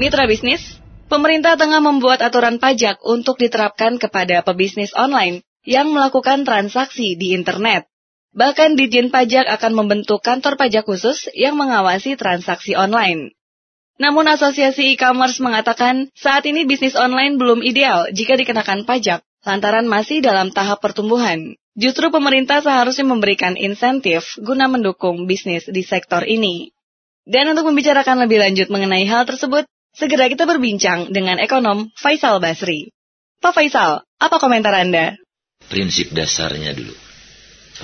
Mitra bisnis, pemerintah tengah membuat aturan pajak untuk diterapkan kepada pebisnis online yang melakukan transaksi di internet. Bahkan Dijen Pajak akan membentuk kantor pajak khusus yang mengawasi transaksi online. Namun Asosiasi E-commerce mengatakan saat ini bisnis online belum ideal jika dikenakan pajak lantaran masih dalam tahap pertumbuhan. Justru pemerintah seharusnya memberikan insentif guna mendukung bisnis di sektor ini. Dan untuk membicarakan lebih lanjut mengenai hal tersebut, segera kita berbincang dengan ekonom Faisal Basri. Pak Faisal, apa komentar Anda? Prinsip dasarnya dulu.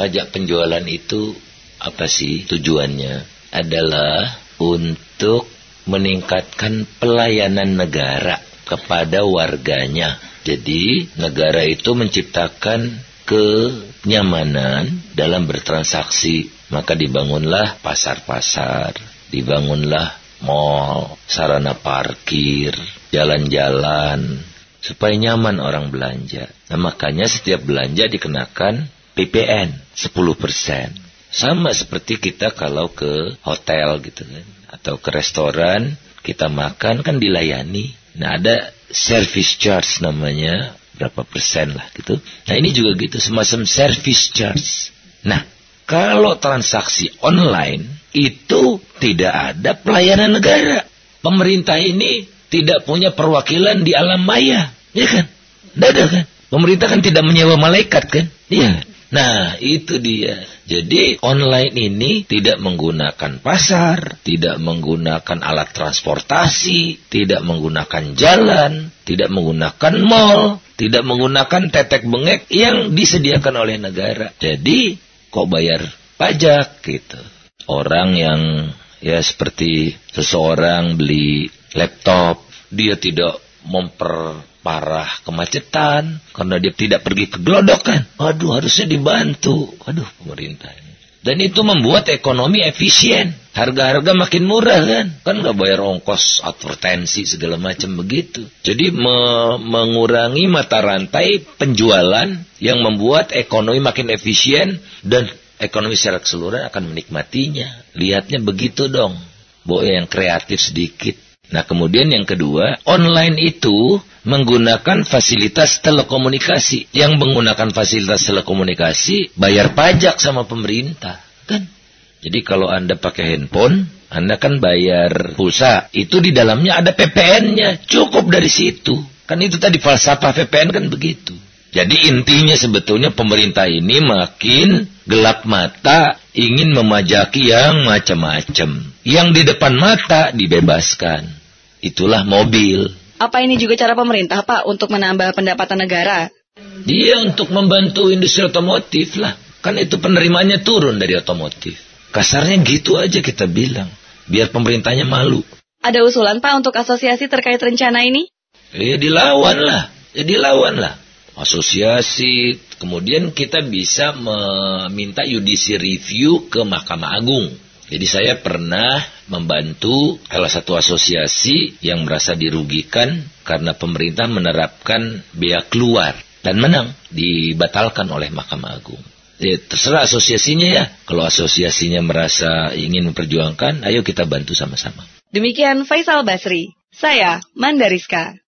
Pajak penjualan itu apa sih tujuannya? Adalah untuk meningkatkan pelayanan negara kepada warganya jadi negara itu menciptakan kenyamanan dalam bertransaksi. Maka dibangunlah pasar-pasar, dibangunlah mall, sarana parkir, jalan-jalan, supaya nyaman orang belanja. Nah makanya setiap belanja dikenakan PPN 10%. Sama seperti kita kalau ke hotel gitu kan. Atau ke restoran, kita makan kan dilayani. Nah ada service charge namanya berapa persen lah gitu. Nah ini juga gitu semacam service charge. Nah kalau transaksi online itu tidak ada pelayanan negara. Pemerintah ini tidak punya perwakilan di alam maya, ya kan? Tidak kan? Pemerintah kan tidak menyewa malaikat kan? Iya. Nah, itu dia. Jadi online ini tidak menggunakan pasar, tidak menggunakan alat transportasi, tidak menggunakan jalan, tidak menggunakan mall, tidak menggunakan tetek bengek yang disediakan oleh negara. Jadi kok bayar pajak gitu. Orang yang ya seperti seseorang beli laptop, dia tidak memper parah kemacetan karena dia tidak pergi ke glodok kan. Aduh harusnya dibantu. Aduh pemerintah. Dan itu membuat ekonomi efisien. Harga-harga makin murah kan. Kan nggak bayar ongkos advertensi segala macam begitu. Jadi me mengurangi mata rantai penjualan yang membuat ekonomi makin efisien dan ekonomi secara keseluruhan akan menikmatinya. Lihatnya begitu dong. Boy yang kreatif sedikit. Nah kemudian yang kedua, online itu menggunakan fasilitas telekomunikasi. Yang menggunakan fasilitas telekomunikasi bayar pajak sama pemerintah. Kan? Jadi kalau Anda pakai handphone, Anda kan bayar pulsa. Itu di dalamnya ada PPN-nya. Cukup dari situ. Kan itu tadi falsafah VPN kan begitu. Jadi intinya sebetulnya pemerintah ini makin gelap mata ingin memajaki yang macam-macam. Yang di depan mata dibebaskan. Itulah mobil. Apa ini juga cara pemerintah Pak untuk menambah pendapatan negara? Dia untuk membantu industri otomotif lah. Kan itu penerimanya turun dari otomotif. Kasarnya gitu aja kita bilang. Biar pemerintahnya malu. Ada usulan Pak untuk asosiasi terkait rencana ini? Ya dilawan lah. Ya dilawan lah asosiasi, kemudian kita bisa meminta judicial review ke Mahkamah Agung. Jadi saya pernah membantu salah satu asosiasi yang merasa dirugikan karena pemerintah menerapkan bea keluar dan menang dibatalkan oleh Mahkamah Agung. Ya, terserah asosiasinya ya. Kalau asosiasinya merasa ingin memperjuangkan, ayo kita bantu sama-sama. Demikian Faisal Basri. Saya Mandariska.